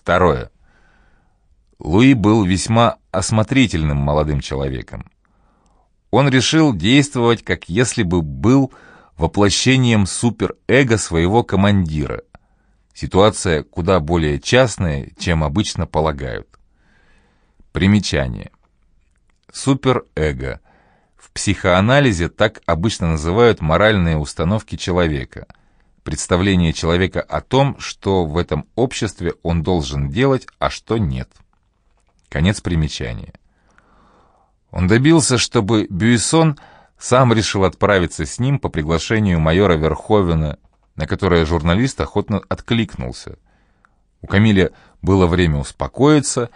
Второе. Луи был весьма осмотрительным молодым человеком. Он решил действовать, как если бы был воплощением суперэго своего командира. Ситуация куда более частная, чем обычно полагают. Примечание. Суперэго. В психоанализе так обычно называют моральные установки человека. Представление человека о том, что в этом обществе он должен делать, а что нет. Конец примечания. Он добился, чтобы Бюйсон сам решил отправиться с ним по приглашению майора Верховена, на которое журналист охотно откликнулся. У Камиля было время успокоиться,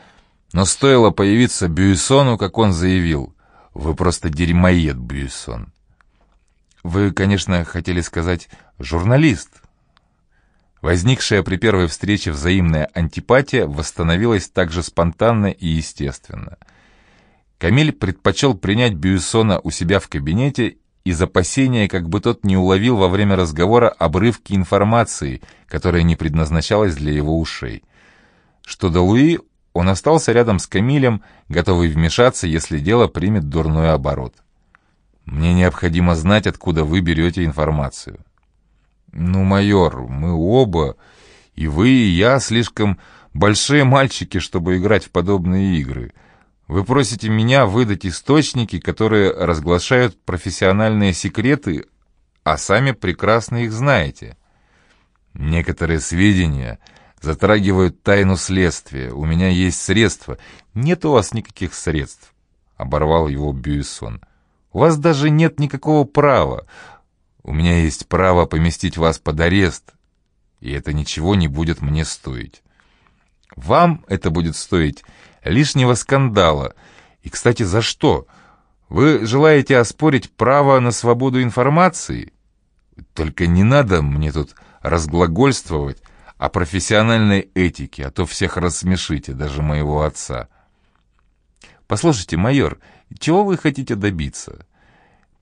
но стоило появиться Бюйсону, как он заявил, «Вы просто дерьмоед, Бюйсон». «Вы, конечно, хотели сказать «журналист». Возникшая при первой встрече взаимная антипатия восстановилась также спонтанно и естественно – Камиль предпочел принять Бюйсона у себя в кабинете из опасения, как бы тот не уловил во время разговора обрывки информации, которая не предназначалась для его ушей. Что до Луи, он остался рядом с Камилем, готовый вмешаться, если дело примет дурной оборот. «Мне необходимо знать, откуда вы берете информацию». «Ну, майор, мы оба, и вы, и я, слишком большие мальчики, чтобы играть в подобные игры». Вы просите меня выдать источники, которые разглашают профессиональные секреты, а сами прекрасно их знаете. Некоторые сведения затрагивают тайну следствия. У меня есть средства. Нет у вас никаких средств, — оборвал его Бюйсон. У вас даже нет никакого права. У меня есть право поместить вас под арест, и это ничего не будет мне стоить. Вам это будет стоить лишнего скандала. И, кстати, за что? Вы желаете оспорить право на свободу информации? Только не надо мне тут разглагольствовать о профессиональной этике, а то всех рассмешите, даже моего отца. Послушайте, майор, чего вы хотите добиться?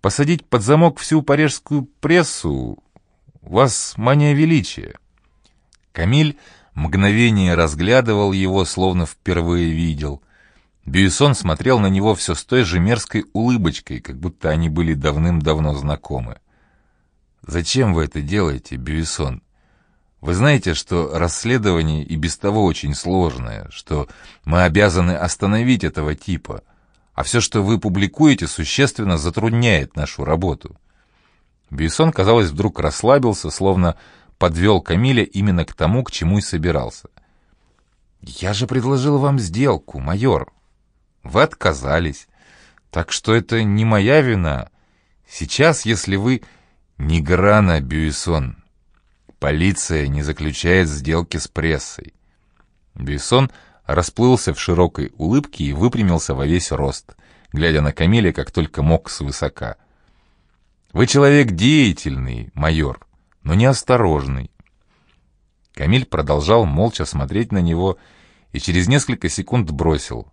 Посадить под замок всю парижскую прессу? Вас мания величия. Камиль мгновение разглядывал его, словно впервые видел. Бюйсон смотрел на него все с той же мерзкой улыбочкой, как будто они были давным-давно знакомы. «Зачем вы это делаете, Бюйсон? Вы знаете, что расследование и без того очень сложное, что мы обязаны остановить этого типа, а все, что вы публикуете, существенно затрудняет нашу работу». Бюйсон, казалось, вдруг расслабился, словно подвел Камиля именно к тому, к чему и собирался. «Я же предложил вам сделку, майор. Вы отказались. Так что это не моя вина. Сейчас, если вы... Не грана, Бюйсон. Полиция не заключает сделки с прессой». Бюйсон расплылся в широкой улыбке и выпрямился во весь рост, глядя на Камиля как только мог свысока. «Вы человек деятельный, майор но неосторожный. Камиль продолжал молча смотреть на него и через несколько секунд бросил.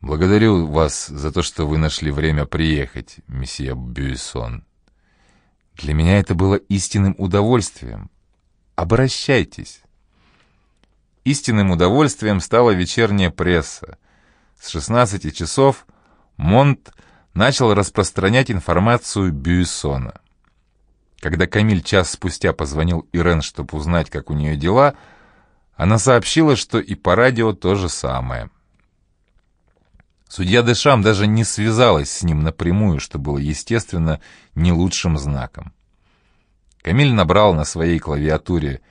«Благодарю вас за то, что вы нашли время приехать, месье Бюйсон. Для меня это было истинным удовольствием. Обращайтесь». Истинным удовольствием стала вечерняя пресса. С 16 часов Монт начал распространять информацию Бюйсона. Когда Камиль час спустя позвонил Ирен, чтобы узнать, как у нее дела, она сообщила, что и по радио то же самое. Судья Дешам даже не связалась с ним напрямую, что было, естественно, не лучшим знаком. Камиль набрал на своей клавиатуре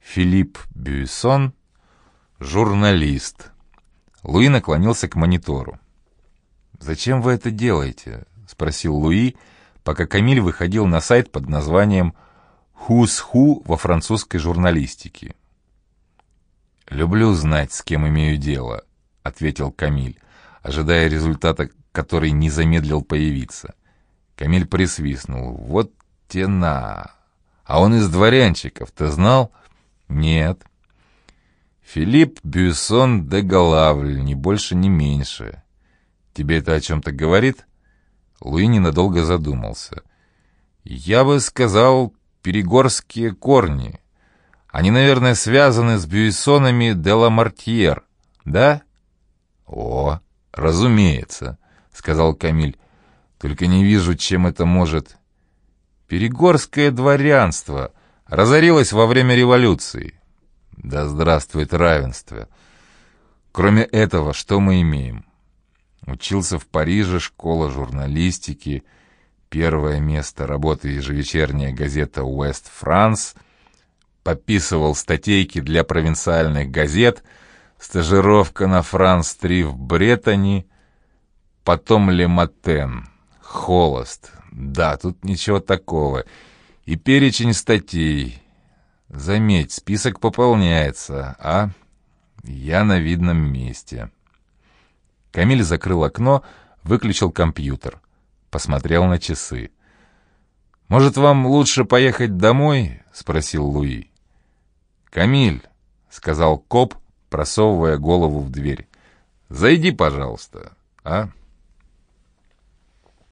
«Филипп Бюйсон, журналист». Луи наклонился к монитору. «Зачем вы это делаете?» — спросил Луи, — пока Камиль выходил на сайт под названием «Who's Who» во французской журналистике. «Люблю знать, с кем имею дело», — ответил Камиль, ожидая результата, который не замедлил появиться. Камиль присвистнул. «Вот тена! А он из дворянчиков, ты знал?» «Нет». «Филипп Бюссон де Галавль, ни больше, ни меньше. Тебе это о чем-то говорит?» Луи ненадолго задумался. «Я бы сказал, перегорские корни. Они, наверное, связаны с Бюйсонами де ла Мартьер, да? О, разумеется, сказал Камиль. Только не вижу, чем это может... Перегорское дворянство разорилось во время революции. Да здравствует равенство. Кроме этого, что мы имеем? Учился в Париже, школа журналистики, первое место работы ежевечерняя газета «Уэст Франс», подписывал статейки для провинциальных газет, стажировка на Франс-3 в Бреттани, потом Лематен, Холост. Да, тут ничего такого. И перечень статей. Заметь, список пополняется, а я на видном месте. Камиль закрыл окно, выключил компьютер, посмотрел на часы. «Может, вам лучше поехать домой?» — спросил Луи. «Камиль», — сказал коп, просовывая голову в дверь, — «зайди, пожалуйста, а?»